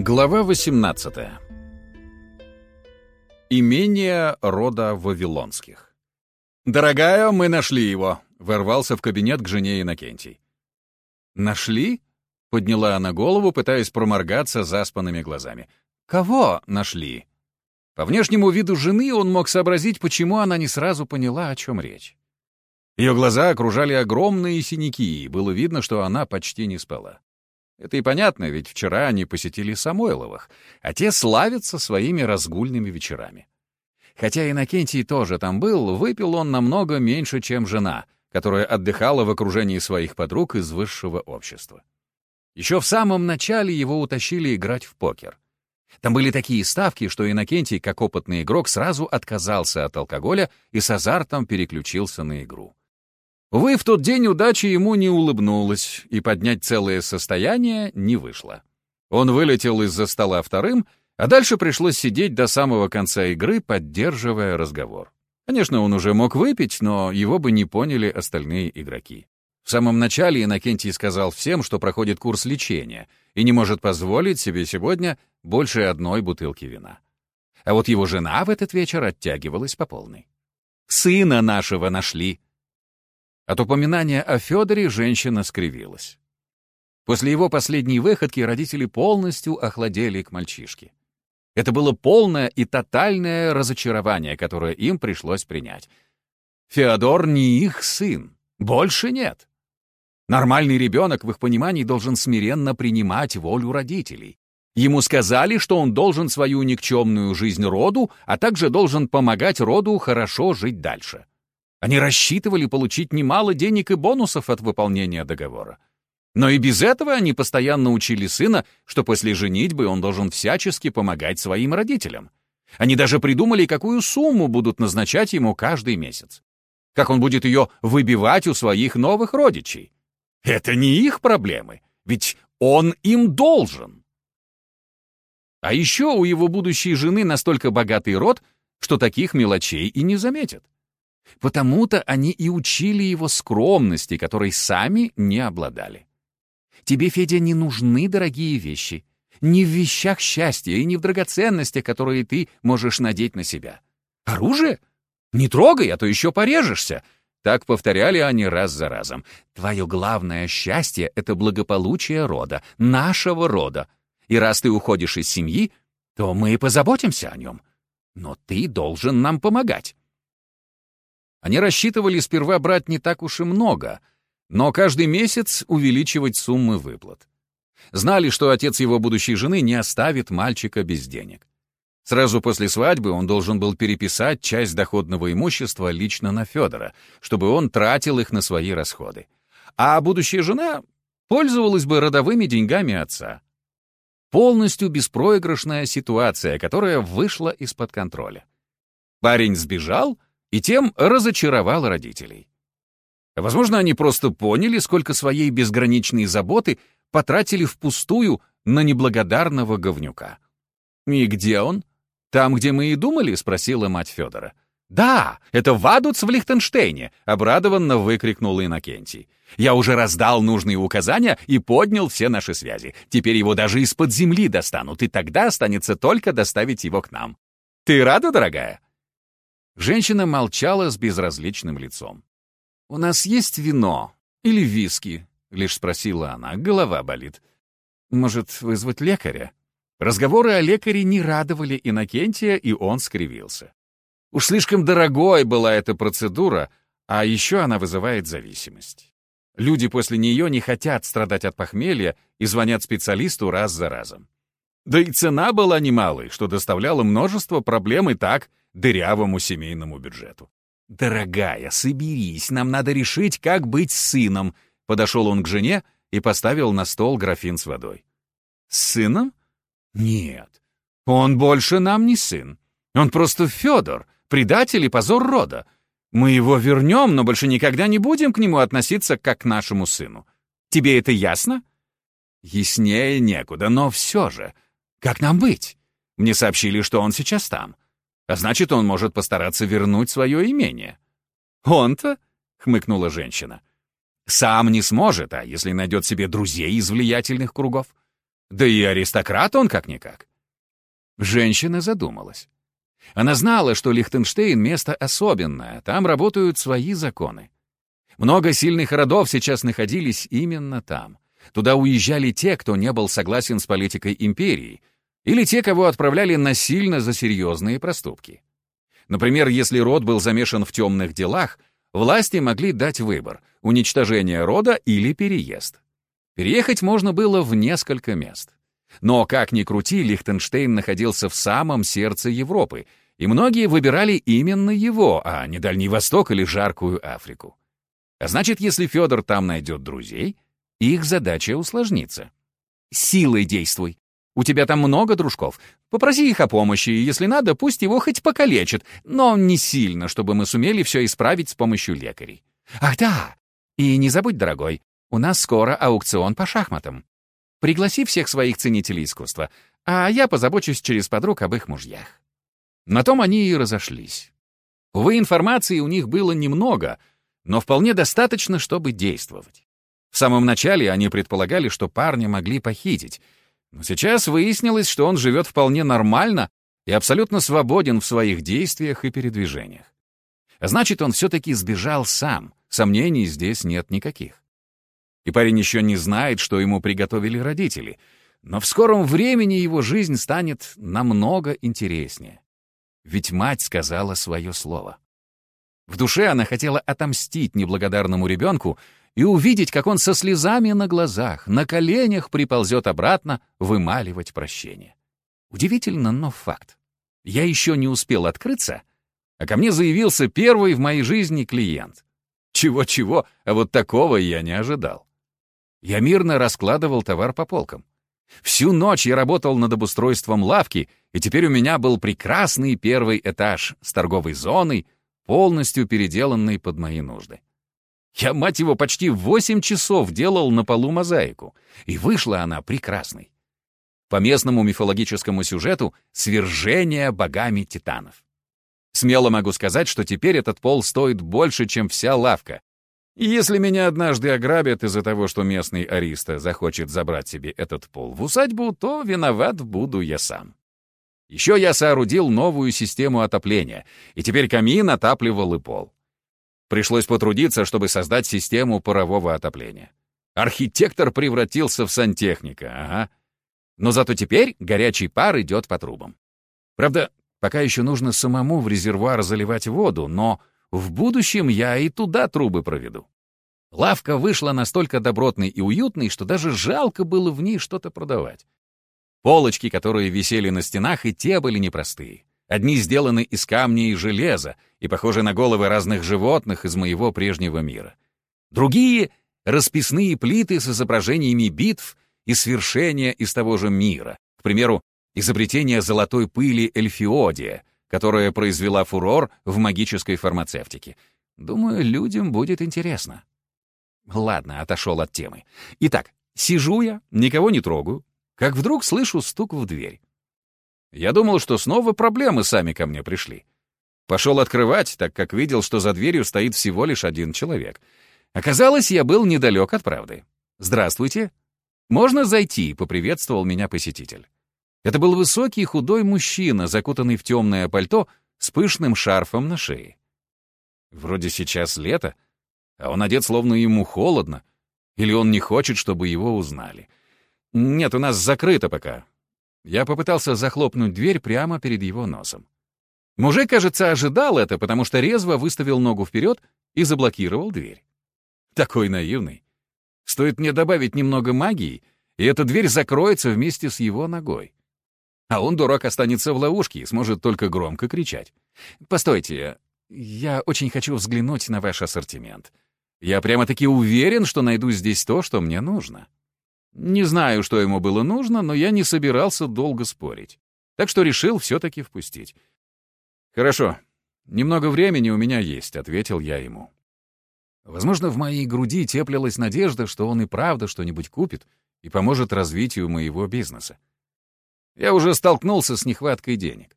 Глава 18. Имение рода Вавилонских. «Дорогая, мы нашли его!» — ворвался в кабинет к жене Иннокентий. «Нашли?» — подняла она голову, пытаясь проморгаться заспанными глазами. «Кого нашли?» По внешнему виду жены он мог сообразить, почему она не сразу поняла, о чем речь. Ее глаза окружали огромные синяки, и было видно, что она почти не спала. Это и понятно, ведь вчера они посетили Самойловых, а те славятся своими разгульными вечерами. Хотя Иннокентий тоже там был, выпил он намного меньше, чем жена, которая отдыхала в окружении своих подруг из высшего общества. Еще в самом начале его утащили играть в покер. Там были такие ставки, что Иннокентий, как опытный игрок, сразу отказался от алкоголя и с азартом переключился на игру. Увы, в тот день удача ему не улыбнулась, и поднять целое состояние не вышло. Он вылетел из-за стола вторым, а дальше пришлось сидеть до самого конца игры, поддерживая разговор. Конечно, он уже мог выпить, но его бы не поняли остальные игроки. В самом начале Иннокентий сказал всем, что проходит курс лечения и не может позволить себе сегодня больше одной бутылки вина. А вот его жена в этот вечер оттягивалась по полной. «Сына нашего нашли», от упоминания о Федоре женщина скривилась. После его последней выходки родители полностью охладели к мальчишке. Это было полное и тотальное разочарование, которое им пришлось принять. Феодор не их сын. Больше нет. Нормальный ребенок в их понимании должен смиренно принимать волю родителей. Ему сказали, что он должен свою никчемную жизнь роду, а также должен помогать роду хорошо жить дальше. Они рассчитывали получить немало денег и бонусов от выполнения договора. Но и без этого они постоянно учили сына, что после женитьбы он должен всячески помогать своим родителям. Они даже придумали, какую сумму будут назначать ему каждый месяц. Как он будет ее выбивать у своих новых родичей. Это не их проблемы, ведь он им должен. А еще у его будущей жены настолько богатый род, что таких мелочей и не заметят. Потому-то они и учили его скромности, которой сами не обладали. Тебе, Федя, не нужны дорогие вещи. Не в вещах счастья и не в драгоценностях, которые ты можешь надеть на себя. Оружие? Не трогай, а то еще порежешься. Так повторяли они раз за разом. Твое главное счастье — это благополучие рода, нашего рода. И раз ты уходишь из семьи, то мы позаботимся о нем. Но ты должен нам помогать. Они рассчитывали сперва брать не так уж и много, но каждый месяц увеличивать суммы выплат. Знали, что отец его будущей жены не оставит мальчика без денег. Сразу после свадьбы он должен был переписать часть доходного имущества лично на Федора, чтобы он тратил их на свои расходы. А будущая жена пользовалась бы родовыми деньгами отца. Полностью беспроигрышная ситуация, которая вышла из-под контроля. Парень сбежал — и тем разочаровал родителей. Возможно, они просто поняли, сколько своей безграничной заботы потратили впустую на неблагодарного говнюка. «И где он?» «Там, где мы и думали?» — спросила мать Федора. «Да, это Вадуц в Лихтенштейне!» — обрадованно выкрикнул Иннокентий. «Я уже раздал нужные указания и поднял все наши связи. Теперь его даже из-под земли достанут, и тогда останется только доставить его к нам. Ты рада, дорогая?» Женщина молчала с безразличным лицом. «У нас есть вино или виски?» — лишь спросила она. «Голова болит. Может, вызвать лекаря?» Разговоры о лекаре не радовали Иннокентия, и он скривился. Уж слишком дорогой была эта процедура, а еще она вызывает зависимость. Люди после нее не хотят страдать от похмелья и звонят специалисту раз за разом. Да и цена была немалой, что доставляло множество проблем и так дырявому семейному бюджету. «Дорогая, соберись, нам надо решить, как быть с сыном», Подошел он к жене и поставил на стол графин с водой. «С сыном? Нет, он больше нам не сын. Он просто Федор, предатель и позор рода. Мы его вернем, но больше никогда не будем к нему относиться как к нашему сыну. Тебе это ясно?» «Яснее некуда, но все же. Как нам быть? Мне сообщили, что он сейчас там. А значит, он может постараться вернуть свое имение. «Он-то?» — хмыкнула женщина. «Сам не сможет, а если найдет себе друзей из влиятельных кругов? Да и аристократ он как-никак. Женщина задумалась. Она знала, что Лихтенштейн — место особенное, там работают свои законы. Много сильных родов сейчас находились именно там. Туда уезжали те, кто не был согласен с политикой империи, или те, кого отправляли насильно за серьезные проступки. Например, если род был замешан в темных делах, власти могли дать выбор — уничтожение рода или переезд. Переехать можно было в несколько мест. Но, как ни крути, Лихтенштейн находился в самом сердце Европы, и многие выбирали именно его, а не Дальний Восток или жаркую Африку. А значит, если Федор там найдет друзей, их задача усложнится. Силой действуй. У тебя там много дружков. Попроси их о помощи, и если надо, пусть его хоть покалечат, но не сильно, чтобы мы сумели все исправить с помощью лекарей. Ах да! И не забудь, дорогой, у нас скоро аукцион по шахматам. Пригласи всех своих ценителей искусства, а я позабочусь через подруг об их мужьях». На том они и разошлись. Увы, информации у них было немного, но вполне достаточно, чтобы действовать. В самом начале они предполагали, что парня могли похитить, но сейчас выяснилось, что он живет вполне нормально и абсолютно свободен в своих действиях и передвижениях. значит, он все-таки сбежал сам, сомнений здесь нет никаких. И парень еще не знает, что ему приготовили родители, но в скором времени его жизнь станет намного интереснее. Ведь мать сказала свое слово. В душе она хотела отомстить неблагодарному ребенку и увидеть, как он со слезами на глазах, на коленях приползет обратно вымаливать прощение. Удивительно, но факт. Я еще не успел открыться, а ко мне заявился первый в моей жизни клиент. Чего-чего, а вот такого я не ожидал. Я мирно раскладывал товар по полкам. Всю ночь я работал над обустройством лавки, и теперь у меня был прекрасный первый этаж с торговой зоной, полностью переделанный под мои нужды. Я, мать его, почти восемь часов делал на полу мозаику, и вышла она прекрасной. По местному мифологическому сюжету — свержение богами титанов. Смело могу сказать, что теперь этот пол стоит больше, чем вся лавка, и если меня однажды ограбят из-за того, что местный ариста захочет забрать себе этот пол в усадьбу, то виноват буду я сам. Еще я соорудил новую систему отопления, и теперь камин отапливал и пол. Пришлось потрудиться, чтобы создать систему парового отопления. Архитектор превратился в сантехника, ага. Но зато теперь горячий пар идет по трубам. Правда, пока еще нужно самому в резервуар заливать воду, но в будущем я и туда трубы проведу. Лавка вышла настолько добротной и уютной, что даже жалко было в ней что-то продавать. Полочки, которые висели на стенах, и те были непростые. Одни сделаны из камня и железа и похожи на головы разных животных из моего прежнего мира. Другие — расписные плиты с изображениями битв и свершения из того же мира. К примеру, изобретение золотой пыли Эльфиодия, которая произвела фурор в магической фармацевтике. Думаю, людям будет интересно. Ладно, отошел от темы. Итак, сижу я, никого не трогаю, как вдруг слышу стук в дверь. Я думал, что снова проблемы сами ко мне пришли. Пошел открывать, так как видел, что за дверью стоит всего лишь один человек. Оказалось, я был недалек от правды. «Здравствуйте. Можно зайти?» — поприветствовал меня посетитель. Это был высокий худой мужчина, закутанный в темное пальто с пышным шарфом на шее. Вроде сейчас лето, а он одет, словно ему холодно, или он не хочет, чтобы его узнали. Нет, у нас закрыто пока. Я попытался захлопнуть дверь прямо перед его носом. Мужик, кажется, ожидал это, потому что резво выставил ногу вперед и заблокировал дверь. Такой наивный. Стоит мне добавить немного магии, и эта дверь закроется вместе с его ногой. А он, дурак, останется в ловушке и сможет только громко кричать. «Постойте, я очень хочу взглянуть на ваш ассортимент. Я прямо-таки уверен, что найду здесь то, что мне нужно». Не знаю, что ему было нужно, но я не собирался долго спорить. Так что решил все-таки впустить. «Хорошо, немного времени у меня есть», — ответил я ему. Возможно, в моей груди теплилась надежда, что он и правда что-нибудь купит и поможет развитию моего бизнеса. Я уже столкнулся с нехваткой денег.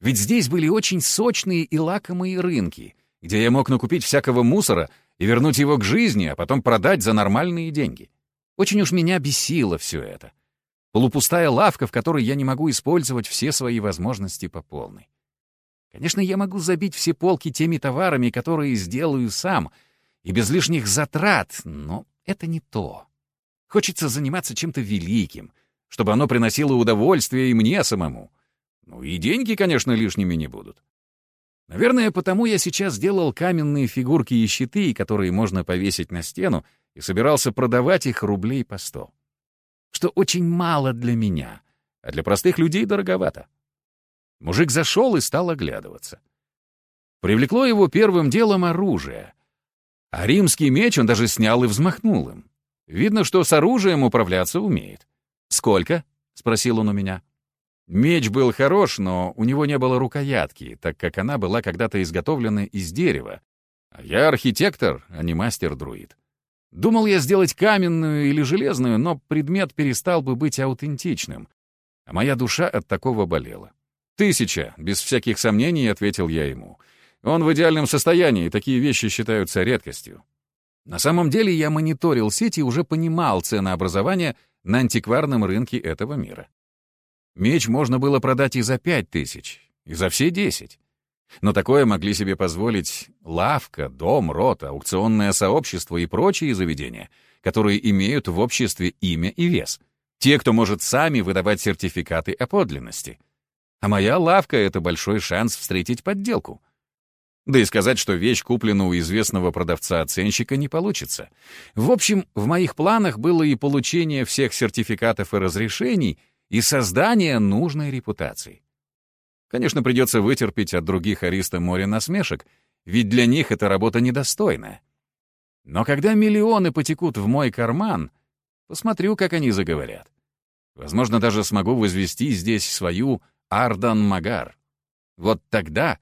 Ведь здесь были очень сочные и лакомые рынки, где я мог накупить всякого мусора и вернуть его к жизни, а потом продать за нормальные деньги. Очень уж меня бесило все это. Полупустая лавка, в которой я не могу использовать все свои возможности по полной. Конечно, я могу забить все полки теми товарами, которые сделаю сам, и без лишних затрат, но это не то. Хочется заниматься чем-то великим, чтобы оно приносило удовольствие и мне самому. Ну и деньги, конечно, лишними не будут. Наверное, потому я сейчас сделал каменные фигурки и щиты, которые можно повесить на стену, и собирался продавать их рублей по сто. Что очень мало для меня, а для простых людей дороговато. Мужик зашел и стал оглядываться. Привлекло его первым делом оружие. А римский меч он даже снял и взмахнул им. Видно, что с оружием управляться умеет. «Сколько?» — спросил он у меня. Меч был хорош, но у него не было рукоятки, так как она была когда-то изготовлена из дерева. А я архитектор, а не мастер-друид. Думал я сделать каменную или железную, но предмет перестал бы быть аутентичным. А моя душа от такого болела. «Тысяча», — без всяких сомнений ответил я ему. «Он в идеальном состоянии, такие вещи считаются редкостью». На самом деле я мониторил сеть и уже понимал ценообразование на антикварном рынке этого мира. Меч можно было продать и за пять тысяч, и за все десять. Но такое могли себе позволить лавка, дом, рот, аукционное сообщество и прочие заведения, которые имеют в обществе имя и вес. Те, кто может сами выдавать сертификаты о подлинности. А моя лавка — это большой шанс встретить подделку. Да и сказать, что вещь куплена у известного продавца-оценщика, не получится. В общем, в моих планах было и получение всех сертификатов и разрешений — и создание нужной репутации. Конечно, придется вытерпеть от других ариста море насмешек, ведь для них эта работа недостойная. Но когда миллионы потекут в мой карман, посмотрю, как они заговорят. Возможно, даже смогу возвести здесь свою Ардан-Магар. Вот тогда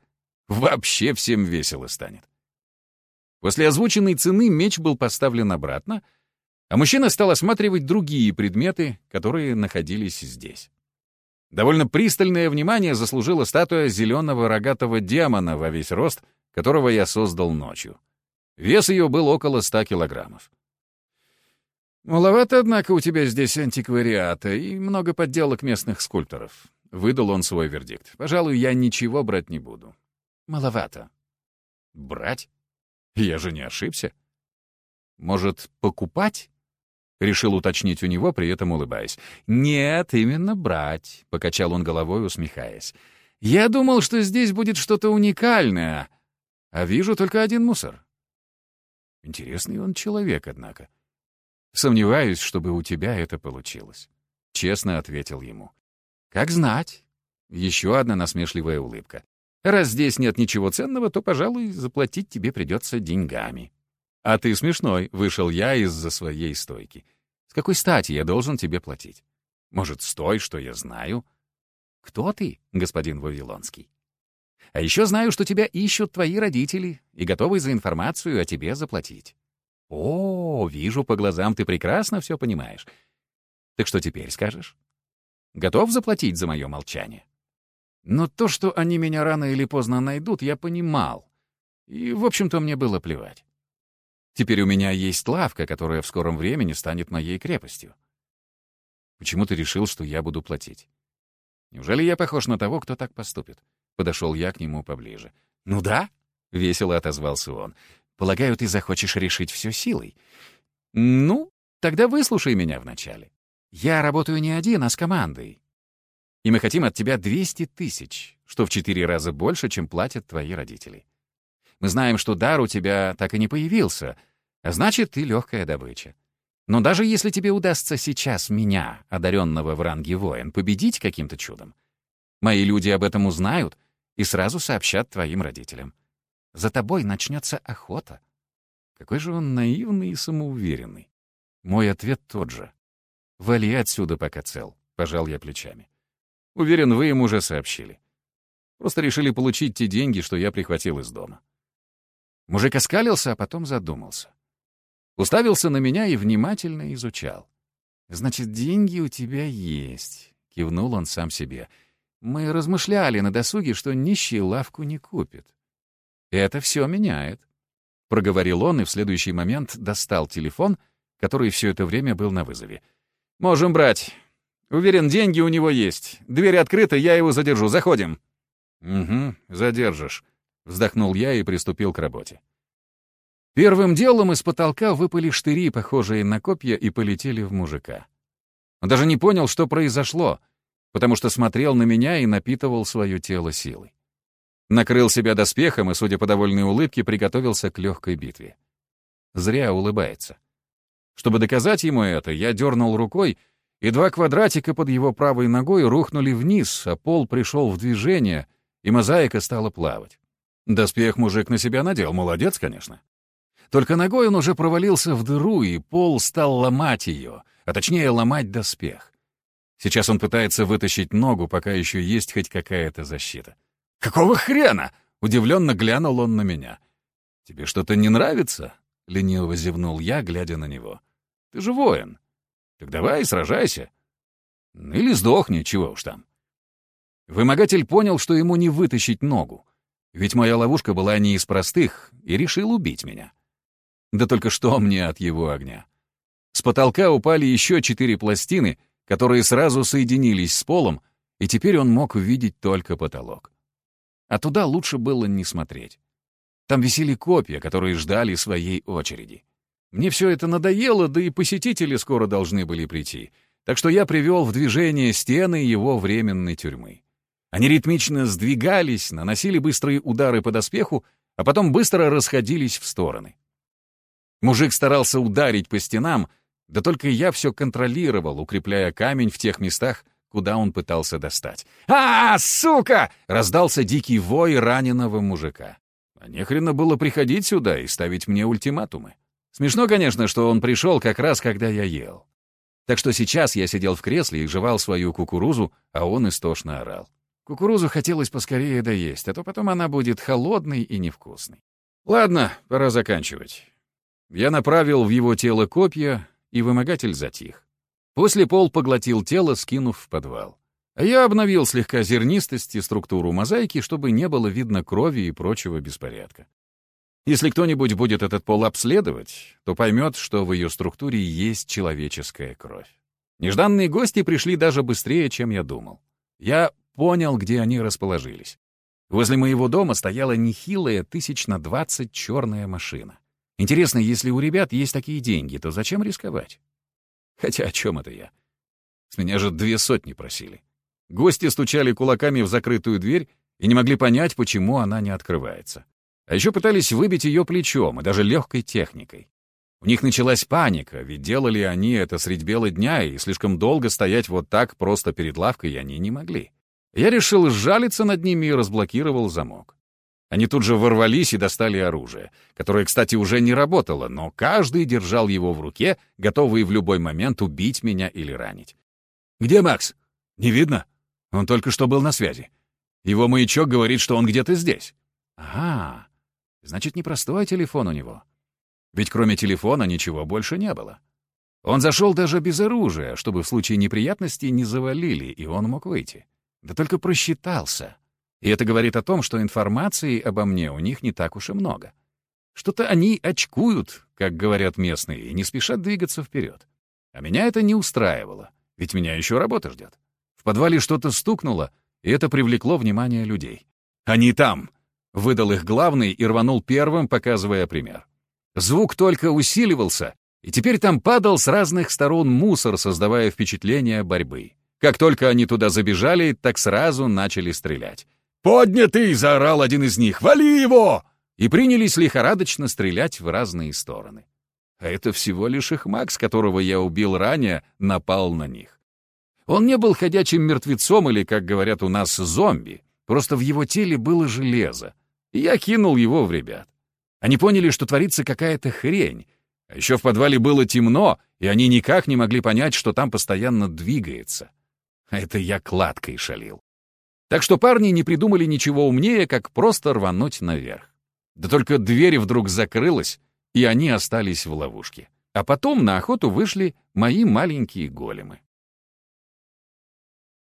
вообще всем весело станет. После озвученной цены меч был поставлен обратно — а мужчина стал осматривать другие предметы, которые находились здесь. Довольно пристальное внимание заслужила статуя зеленого рогатого демона во весь рост, которого я создал ночью. Вес ее был около ста килограммов. «Маловато, однако, у тебя здесь антиквариата и много подделок местных скульпторов», — выдал он свой вердикт. «Пожалуй, я ничего брать не буду». «Маловато». «Брать? Я же не ошибся. Может, покупать?» — решил уточнить у него, при этом улыбаясь. «Нет, именно брать», — покачал он головой, усмехаясь. «Я думал, что здесь будет что-то уникальное, а вижу только один мусор». Интересный он человек, однако. Сомневаюсь, чтобы у тебя это получилось. Честно ответил ему. Как знать. Еще одна насмешливая улыбка. Раз здесь нет ничего ценного, то, пожалуй, заплатить тебе придется деньгами. «А ты смешной», — вышел я из-за своей стойки. «С какой стати я должен тебе платить? Может, стой, что я знаю?» «Кто ты, господин Вавилонский?» «А еще знаю, что тебя ищут твои родители и готовы за информацию о тебе заплатить». «О, вижу по глазам, ты прекрасно все понимаешь. Так что теперь скажешь? Готов заплатить за мое молчание?» Но то, что они меня рано или поздно найдут, я понимал. И, в общем-то, мне было плевать. Теперь у меня есть лавка, которая в скором времени станет моей крепостью. Почему ты решил, что я буду платить? Неужели я похож на того, кто так поступит? Подошел я к нему поближе. Ну да, весело отозвался он. Полагаю, ты захочешь решить все силой. Ну, тогда выслушай меня вначале. Я работаю не один, а с командой. И мы хотим от тебя 200 тысяч, что в четыре раза больше, чем платят твои родители. Мы знаем, что дар у тебя так и не появился, а значит, ты легкая добыча. Но даже если тебе удастся сейчас меня, одаренного в ранге воин, победить каким-то чудом, мои люди об этом узнают и сразу сообщат твоим родителям. За тобой начнется охота. Какой же он наивный и самоуверенный. Мой ответ тот же. «Вали отсюда, пока цел», — пожал я плечами. Уверен, вы им уже сообщили. Просто решили получить те деньги, что я прихватил из дома. Мужик оскалился, а потом задумался. Уставился на меня и внимательно изучал. «Значит, деньги у тебя есть», — кивнул он сам себе. «Мы размышляли на досуге, что нищий лавку не купит. Это все меняет», — проговорил он и в следующий момент достал телефон, который все это время был на вызове. «Можем брать. Уверен, деньги у него есть. Дверь открыта, я его задержу. Заходим». «Угу, задержишь», — вздохнул я и приступил к работе. Первым делом из потолка выпали штыри, похожие на копья, и полетели в мужика. Он даже не понял, что произошло, потому что смотрел на меня и напитывал свое тело силой. Накрыл себя доспехом и, судя по довольной улыбке, приготовился к легкой битве. Зря улыбается. Чтобы доказать ему это, я дернул рукой, и два квадратика под его правой ногой рухнули вниз, а пол пришел в движение, и мозаика стала плавать. Доспех мужик на себя надел, молодец, конечно. Только ногой он уже провалился в дыру, и пол стал ломать ее, а точнее ломать доспех. Сейчас он пытается вытащить ногу, пока еще есть хоть какая-то защита. «Какого хрена?» — удивленно глянул он на меня. «Тебе что-то не нравится?» — лениво зевнул я, глядя на него. «Ты же воин. Так давай, сражайся. Или сдохни, чего уж там». Вымогатель понял, что ему не вытащить ногу, ведь моя ловушка была не из простых, и решил убить меня. Да только что мне от его огня? С потолка упали еще четыре пластины, которые сразу соединились с полом, и теперь он мог увидеть только потолок. А туда лучше было не смотреть. Там висели копья, которые ждали своей очереди. Мне все это надоело, да и посетители скоро должны были прийти, так что я привел в движение стены его временной тюрьмы. Они ритмично сдвигались, наносили быстрые удары по доспеху, а потом быстро расходились в стороны. Мужик старался ударить по стенам, да только я все контролировал, укрепляя камень в тех местах, куда он пытался достать. «А, сука!» — раздался дикий вой раненого мужика. А нехрена было приходить сюда и ставить мне ультиматумы. Смешно, конечно, что он пришел как раз, когда я ел. Так что сейчас я сидел в кресле и жевал свою кукурузу, а он истошно орал. Кукурузу хотелось поскорее доесть, а то потом она будет холодной и невкусной. Ладно, пора заканчивать. Я направил в его тело копья, и вымогатель затих. После пол поглотил тело, скинув в подвал. А я обновил слегка зернистость и структуру мозаики, чтобы не было видно крови и прочего беспорядка. Если кто-нибудь будет этот пол обследовать, то поймет, что в ее структуре есть человеческая кровь. Нежданные гости пришли даже быстрее, чем я думал. Я понял, где они расположились. Возле моего дома стояла нехилая тысяч на двадцать черная машина. Интересно, если у ребят есть такие деньги, то зачем рисковать? Хотя о чем это я? С меня же две сотни просили. Гости стучали кулаками в закрытую дверь и не могли понять, почему она не открывается. А еще пытались выбить ее плечом и даже легкой техникой. У них началась паника, ведь делали они это средь бела дня, и слишком долго стоять вот так просто перед лавкой они не могли. Я решил сжалиться над ними и разблокировал замок. Они тут же ворвались и достали оружие, которое, кстати, уже не работало, но каждый держал его в руке, готовый в любой момент убить меня или ранить. «Где Макс?» «Не видно. Он только что был на связи. Его маячок говорит, что он где-то здесь». «Ага, значит, непростой телефон у него. Ведь кроме телефона ничего больше не было. Он зашел даже без оружия, чтобы в случае неприятностей не завалили, и он мог выйти. Да только просчитался. И это говорит о том, что информации обо мне у них не так уж и много. Что-то они очкуют, как говорят местные, и не спешат двигаться вперед. А меня это не устраивало, ведь меня еще работа ждет. В подвале что-то стукнуло, и это привлекло внимание людей. «Они там!» — выдал их главный и рванул первым, показывая пример. Звук только усиливался, и теперь там падал с разных сторон мусор, создавая впечатление борьбы. Как только они туда забежали, так сразу начали стрелять. «Поднятый!» — заорал один из них. «Вали его!» И принялись лихорадочно стрелять в разные стороны. А это всего лишь их Макс, которого я убил ранее, напал на них. Он не был ходячим мертвецом или, как говорят у нас, зомби. Просто в его теле было железо. И я кинул его в ребят. Они поняли, что творится какая-то хрень. А еще в подвале было темно, и они никак не могли понять, что там постоянно двигается. Это я кладкой шалил. Так что парни не придумали ничего умнее, как просто рвануть наверх. Да только дверь вдруг закрылась, и они остались в ловушке. А потом на охоту вышли мои маленькие големы.